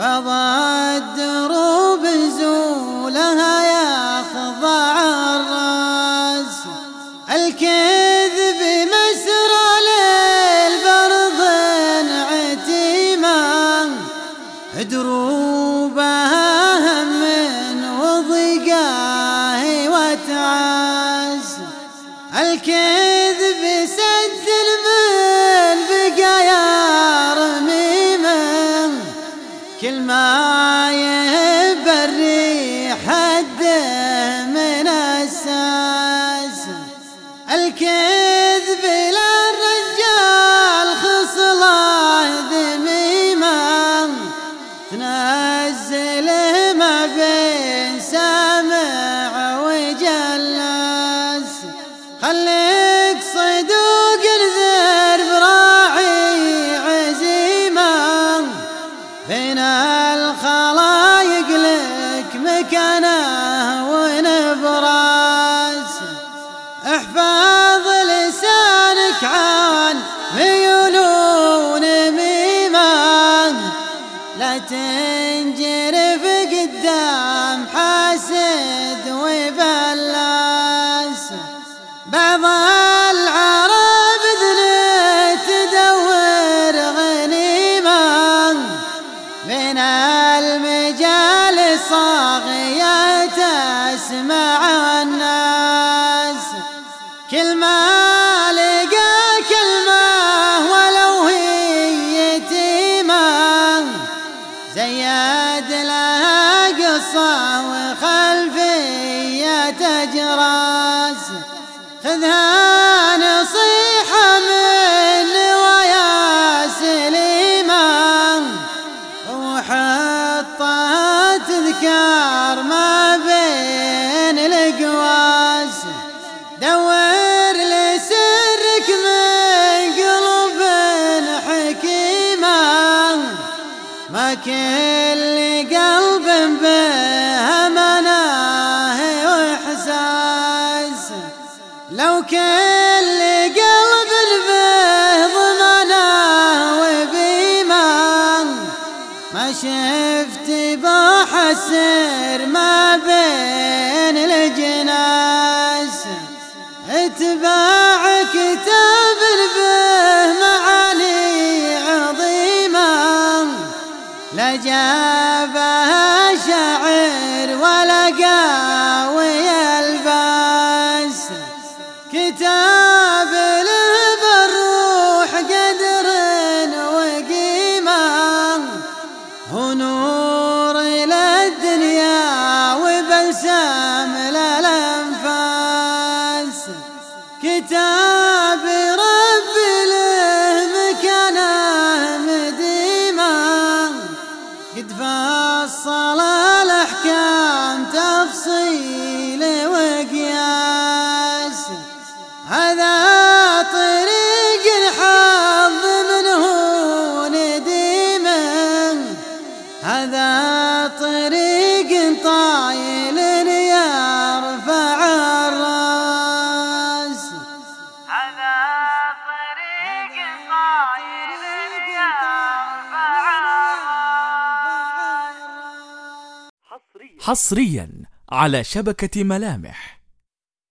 فضى الدروب زولها يا خضع الراس الكذب مسرى للبرض عتيما دروبها هم وضيقاه وتعاس الكذب سد المسرى كل ما يبري حد من الساس الكذب للرجال خصله ذميمة تنزل ما بين سامع وجلس خليك بين الخلايق لك مكانه ونبراس احفظ لسانك عن ميول ونميمة لا تنجرف قدام حاسد وبلاس بعض من المجال صاغية تسمع الناس. كل ما لقى كلمة ولو هي يتيمة زياد لها قصة وخلفية تجراس خذها وحطها تذكار ما بين القواس دور لسرك من قلب حكيمة ما كل قلب به مناه وإحساس. لو كل قلب به ضمناه وبيمه ما شفت بحسر ما بين الجناس. اتباع كتاب به معاني عظيمة. لا جابها شاعر ولا قاوي الباس. كتاب له بالروح قدر وقيمة. هو كتاب رب له مكانه مديمة قد فصل الأحكام تفصيل وقياس. هذا طريق الحظ منه نديمه هذا حصريا على شبكة ملامح.